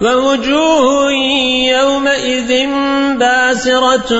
ووجوه يومئذ باسرة